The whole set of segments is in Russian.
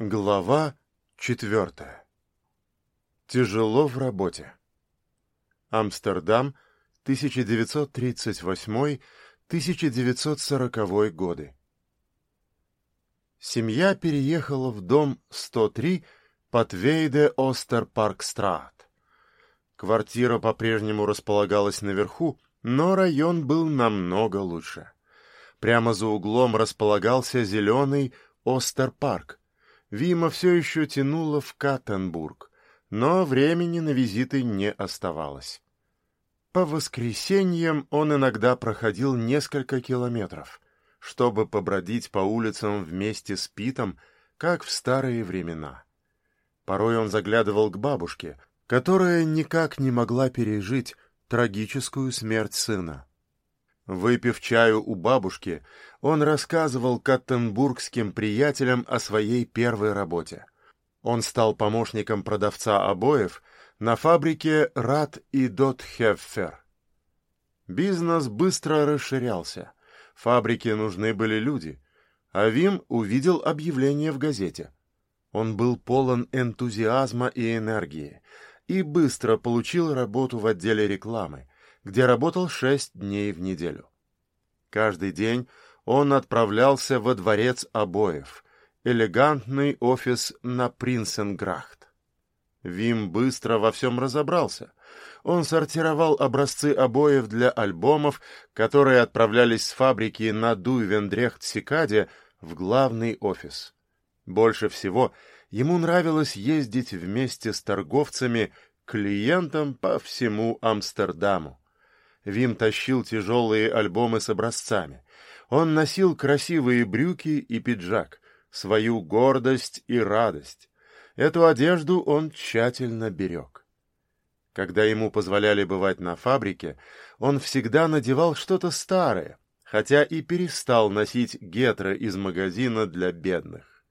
Глава четвертая. Тяжело в работе. Амстердам, 1938-1940 годы. Семья переехала в дом 103 по Твейде Остерпаркстрат. Квартира по-прежнему располагалась наверху, но район был намного лучше. Прямо за углом располагался зеленый Остерпарк — Вима все еще тянула в Каттенбург, но времени на визиты не оставалось. По воскресеньям он иногда проходил несколько километров, чтобы побродить по улицам вместе с Питом, как в старые времена. Порой он заглядывал к бабушке, которая никак не могла пережить трагическую смерть сына. Выпив чаю у бабушки, он рассказывал каттенбургским приятелям о своей первой работе. Он стал помощником продавца обоев на фабрике Рад и Дотхеффер. Бизнес быстро расширялся. Фабрике нужны были люди, а Вим увидел объявление в газете. Он был полон энтузиазма и энергии и быстро получил работу в отделе рекламы, где работал шесть дней в неделю. Каждый день он отправлялся во дворец обоев, элегантный офис на Принсенграхт. Вим быстро во всем разобрался. Он сортировал образцы обоев для альбомов, которые отправлялись с фабрики на Дуйвендрехт-Сикаде в главный офис. Больше всего ему нравилось ездить вместе с торговцами клиентам по всему Амстердаму. Вим тащил тяжелые альбомы с образцами. Он носил красивые брюки и пиджак, свою гордость и радость. Эту одежду он тщательно берег. Когда ему позволяли бывать на фабрике, он всегда надевал что-то старое, хотя и перестал носить гетро из магазина для бедных.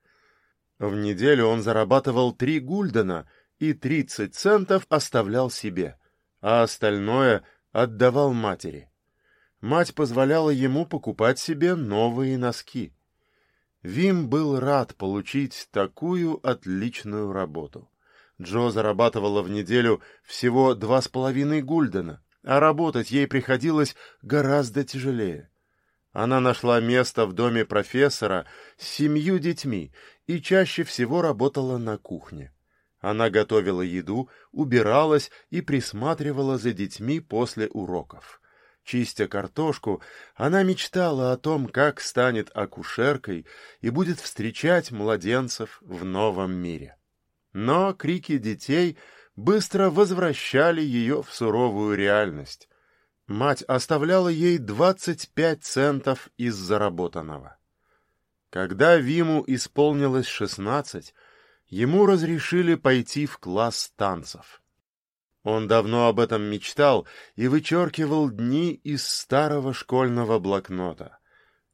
В неделю он зарабатывал три гульдена и тридцать центов оставлял себе, а остальное отдавал матери. Мать позволяла ему покупать себе новые носки. Вим был рад получить такую отличную работу. Джо зарабатывала в неделю всего два с половиной гульдена, а работать ей приходилось гораздо тяжелее. Она нашла место в доме профессора с семью детьми и чаще всего работала на кухне. Она готовила еду, убиралась и присматривала за детьми после уроков. Чистя картошку, она мечтала о том, как станет акушеркой и будет встречать младенцев в новом мире. Но крики детей быстро возвращали ее в суровую реальность. Мать оставляла ей двадцать пять центов из заработанного. Когда Виму исполнилось шестнадцать, ему разрешили пойти в класс танцев. Он давно об этом мечтал и вычеркивал дни из старого школьного блокнота.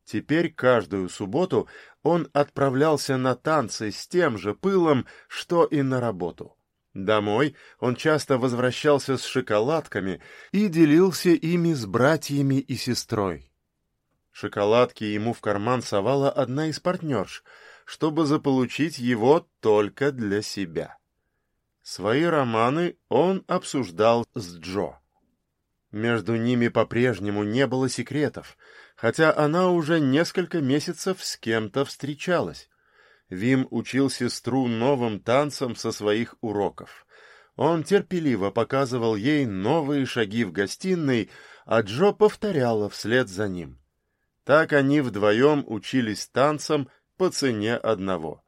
Теперь каждую субботу он отправлялся на танцы с тем же пылом, что и на работу. Домой он часто возвращался с шоколадками и делился ими с братьями и сестрой. Шоколадки ему в карман совала одна из партнерш — чтобы заполучить его только для себя. Свои романы он обсуждал с Джо. Между ними по-прежнему не было секретов, хотя она уже несколько месяцев с кем-то встречалась. Вим учил сестру новым танцам со своих уроков. Он терпеливо показывал ей новые шаги в гостиной, а Джо повторяла вслед за ним. Так они вдвоем учились танцам по цене одного.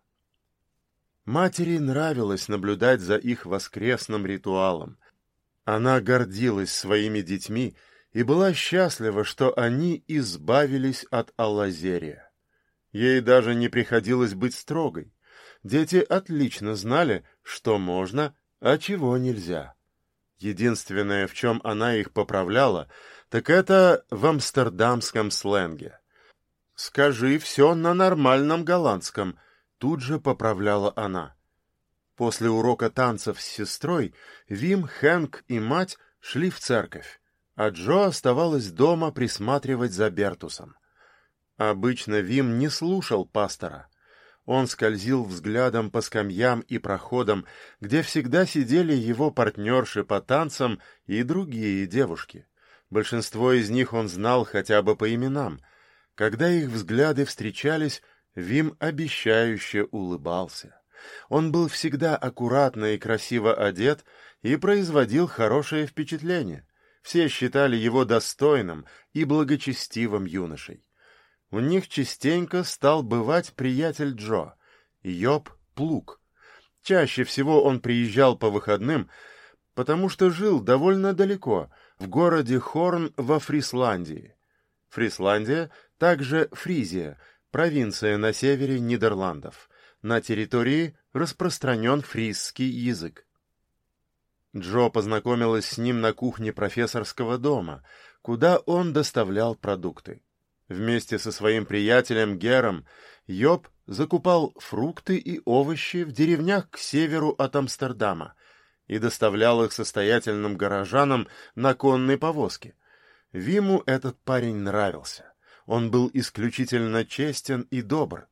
Матери нравилось наблюдать за их воскресным ритуалом. Она гордилась своими детьми и была счастлива, что они избавились от Аллазерия. Ей даже не приходилось быть строгой. Дети отлично знали, что можно, а чего нельзя. Единственное, в чем она их поправляла, так это в амстердамском сленге. «Скажи все на нормальном голландском», — тут же поправляла она. После урока танцев с сестрой Вим, Хэнк и мать шли в церковь, а Джо оставалась дома присматривать за Бертусом. Обычно Вим не слушал пастора. Он скользил взглядом по скамьям и проходам, где всегда сидели его партнерши по танцам и другие девушки. Большинство из них он знал хотя бы по именам. Когда их взгляды встречались, Вим обещающе улыбался. Он был всегда аккуратно и красиво одет и производил хорошее впечатление. Все считали его достойным и благочестивым юношей. У них частенько стал бывать приятель Джо, Йоб Плуг. Чаще всего он приезжал по выходным, потому что жил довольно далеко, в городе Хорн во Фрисландии. Фрисландия, также Фризия, провинция на севере Нидерландов. На территории распространен фризский язык. Джо познакомилась с ним на кухне профессорского дома, куда он доставлял продукты. Вместе со своим приятелем Гером Йоб закупал фрукты и овощи в деревнях к северу от Амстердама и доставлял их состоятельным горожанам на конной повозке. Виму этот парень нравился. Он был исключительно честен и добр,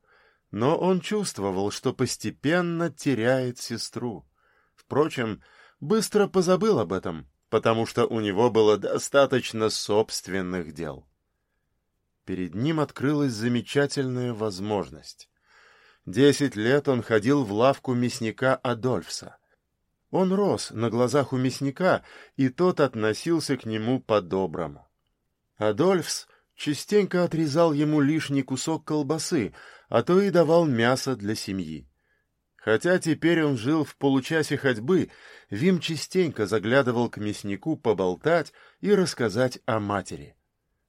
но он чувствовал, что постепенно теряет сестру. Впрочем, быстро позабыл об этом, потому что у него было достаточно собственных дел. Перед ним открылась замечательная возможность. Десять лет он ходил в лавку мясника Адольфса. Он рос на глазах у мясника, и тот относился к нему по-доброму. Адольфс частенько отрезал ему лишний кусок колбасы, а то и давал мясо для семьи. Хотя теперь он жил в получасе ходьбы, Вим частенько заглядывал к мяснику поболтать и рассказать о матери.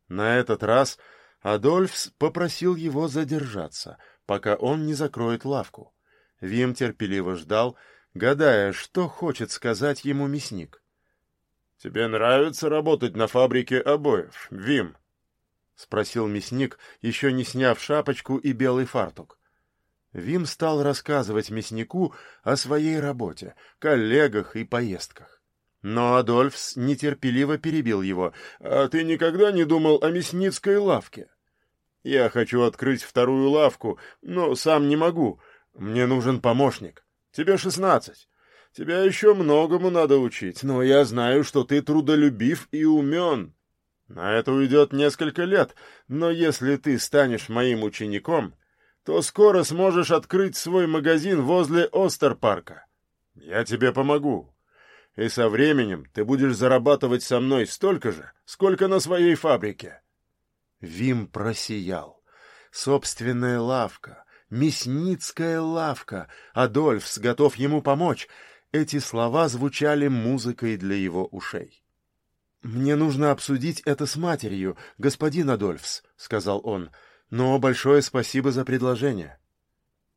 На этот раз Адольфс попросил его задержаться, пока он не закроет лавку. Вим терпеливо ждал, гадая, что хочет сказать ему мясник. — Тебе нравится работать на фабрике обоев, Вим? — спросил мясник, еще не сняв шапочку и белый фартук. Вим стал рассказывать мяснику о своей работе, коллегах и поездках. Но Адольфс нетерпеливо перебил его. «А ты никогда не думал о мясницкой лавке?» «Я хочу открыть вторую лавку, но сам не могу. Мне нужен помощник. Тебе шестнадцать. Тебя еще многому надо учить, но я знаю, что ты трудолюбив и умен. На это уйдет несколько лет, но если ты станешь моим учеником, то скоро сможешь открыть свой магазин возле Остерпарка. Я тебе помогу. И со временем ты будешь зарабатывать со мной столько же, сколько на своей фабрике. Вим просиял. Собственная лавка, мясницкая лавка. Адольфс готов ему помочь. Эти слова звучали музыкой для его ушей. «Мне нужно обсудить это с матерью, господин Адольфс», — сказал он. «Но большое спасибо за предложение».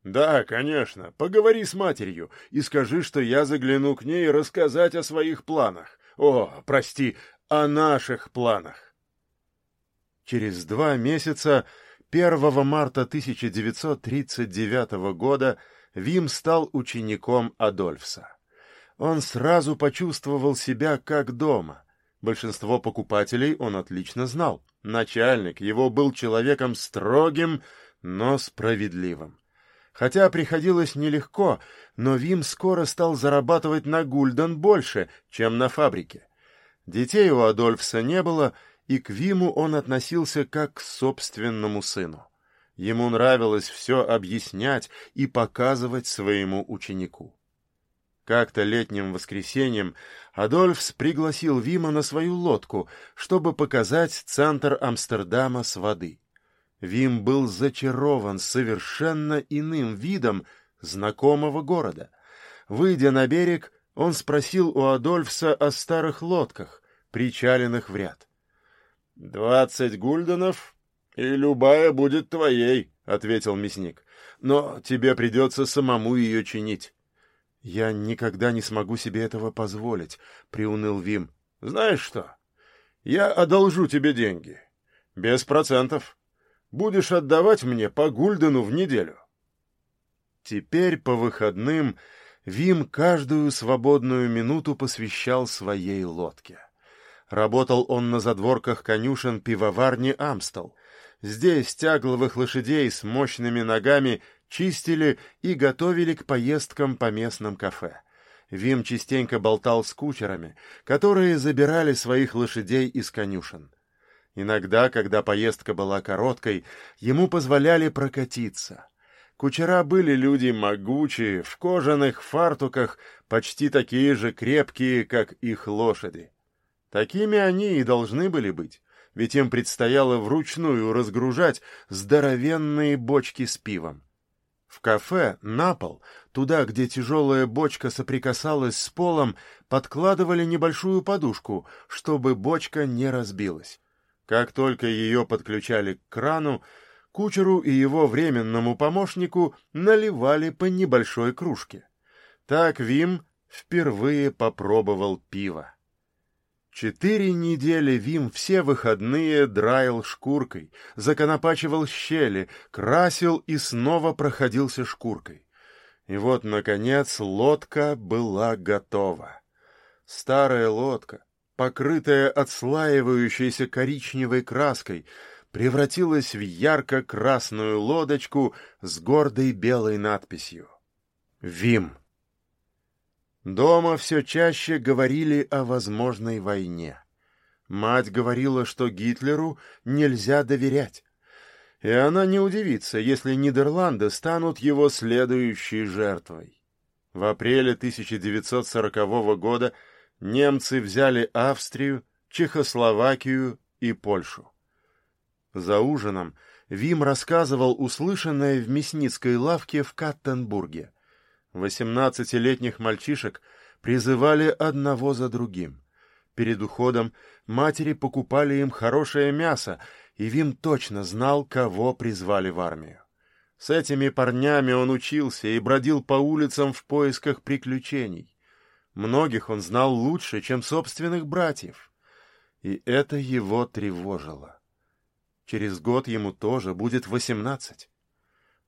«Да, конечно. Поговори с матерью и скажи, что я загляну к ней рассказать о своих планах. О, прости, о наших планах». Через два месяца, 1 марта 1939 года, Вим стал учеником Адольфса. Он сразу почувствовал себя как дома. Большинство покупателей он отлично знал. Начальник его был человеком строгим, но справедливым. Хотя приходилось нелегко, но Вим скоро стал зарабатывать на гульден больше, чем на фабрике. Детей у Адольфса не было, и к Виму он относился как к собственному сыну. Ему нравилось все объяснять и показывать своему ученику. Как-то летним воскресеньем Адольфс пригласил Вима на свою лодку, чтобы показать центр Амстердама с воды. Вим был зачарован совершенно иным видом знакомого города. Выйдя на берег, он спросил у Адольфса о старых лодках, причаленных в ряд. — Двадцать гульденов, и любая будет твоей, — ответил мясник. — Но тебе придется самому ее чинить. «Я никогда не смогу себе этого позволить», — приуныл Вим. «Знаешь что? Я одолжу тебе деньги. Без процентов. Будешь отдавать мне по гульдену в неделю». Теперь по выходным Вим каждую свободную минуту посвящал своей лодке. Работал он на задворках конюшен пивоварни «Амстел». Здесь тягловых лошадей с мощными ногами чистили и готовили к поездкам по местным кафе. Вим частенько болтал с кучерами, которые забирали своих лошадей из конюшен. Иногда, когда поездка была короткой, ему позволяли прокатиться. Кучера были люди могучие, в кожаных фартуках, почти такие же крепкие, как их лошади. Такими они и должны были быть, ведь им предстояло вручную разгружать здоровенные бочки с пивом. В кафе на пол, туда, где тяжелая бочка соприкасалась с полом, подкладывали небольшую подушку, чтобы бочка не разбилась. Как только ее подключали к крану, кучеру и его временному помощнику наливали по небольшой кружке. Так Вим впервые попробовал пиво. Четыре недели Вим все выходные драил шкуркой, законопачивал щели, красил и снова проходился шкуркой. И вот, наконец, лодка была готова. Старая лодка, покрытая отслаивающейся коричневой краской, превратилась в ярко-красную лодочку с гордой белой надписью «Вим». Дома все чаще говорили о возможной войне. Мать говорила, что Гитлеру нельзя доверять. И она не удивится, если Нидерланды станут его следующей жертвой. В апреле 1940 года немцы взяли Австрию, Чехословакию и Польшу. За ужином Вим рассказывал услышанное в мясницкой лавке в Каттенбурге. Восемнадцатилетних мальчишек призывали одного за другим. Перед уходом матери покупали им хорошее мясо, и Вим точно знал, кого призвали в армию. С этими парнями он учился и бродил по улицам в поисках приключений. Многих он знал лучше, чем собственных братьев. И это его тревожило. Через год ему тоже будет восемнадцать.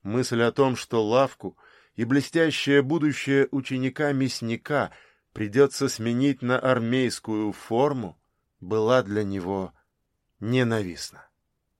Мысль о том, что лавку — и блестящее будущее ученика-мясника придется сменить на армейскую форму, была для него ненавистна.